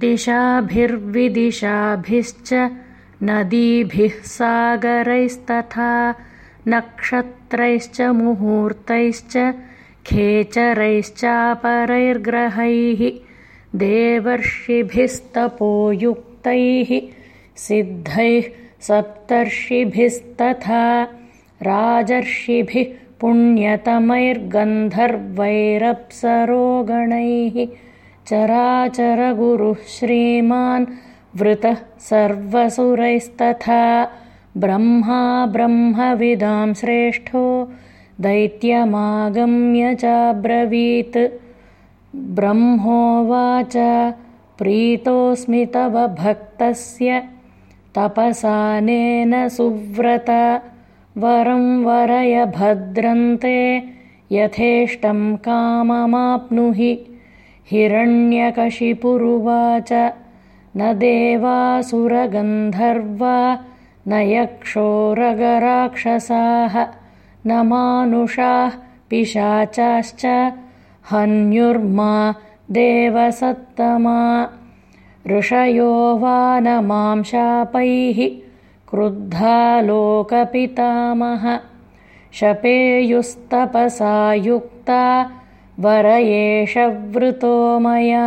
दिशाभिर्विदिशाभिश्च नदीभिः सागरैस्तथा नक्षत्रैश्च मुहूर्तैश्च खेचरैश्चापरैर्ग्रहैः देवर्षिभिस्तपोयुक्तैः सिद्धैः सप्तर्षिभिस्तथा राजर्षिभिः पुण्यतमैर्गन्धर्वैरप्सरोगणैः चराचरगुरुः श्रीमान् वृतः सर्वसुरैस्तथा ब्रह्मा ब्रह्मविदां श्रेष्ठो दैत्यमागम्य चाब्रवीत्। ब्रह्मोवाच प्रीतोऽस्मि तव भक्तस्य तपसानेन सुव्रत। वरं वरय भद्रन्ते यथेष्टं काममाप्नुहि हिरण्यकशिपुरुवाच। न देवासुरगन्धर्वा न यक्षोरगराक्षसाः न मानुषाः पिशाचाश्च हन्युर्मा देवसत्तमा। ऋषयो वा न मां शापैः क्रुद्धा लोकपितामह। शपेयुस्तपसा युक्ता वर एष वृतो मया